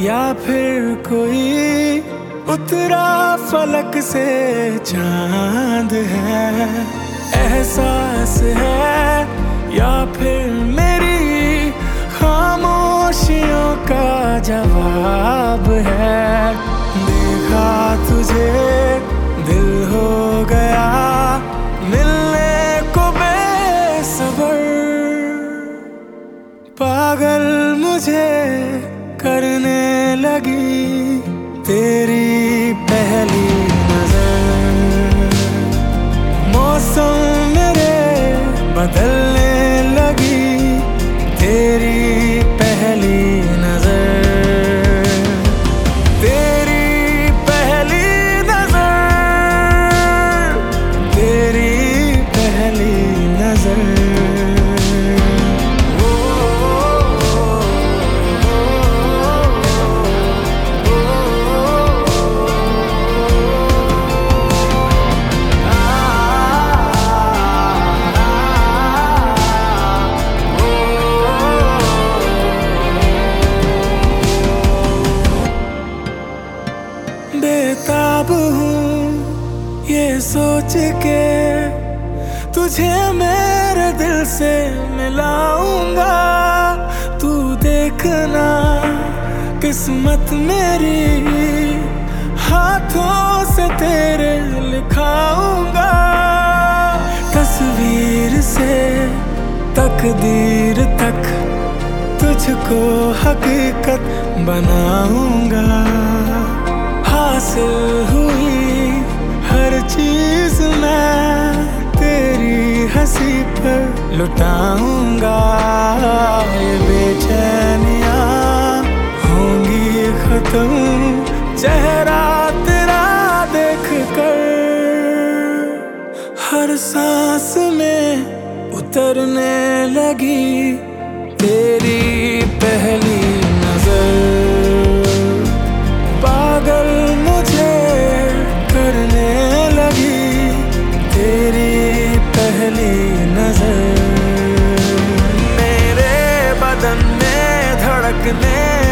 या फिर कोई उतरा फलक से चाँद है? एहसास है या फिर मेरी खामोशियों का जवाब है? देखा तुझे, दिल हो गया मिलने को बेसबर। पागल मुझे करने लगी तेरी सोच के तुझे मेरे दिल से मिलाऊँगा। तू देखना किस्मत मेरी, हाथों से तेरे लिखाऊँगा। तस्वीर से तकदीर तक तुझको हकीकत बनाऊँगा। हँसी पर लुटाऊँगा। बेचैनिया होंगी खत्म। चेहरा तेरा देख कर हर सांस में उतरने लगी। तेरी धड़कने लगी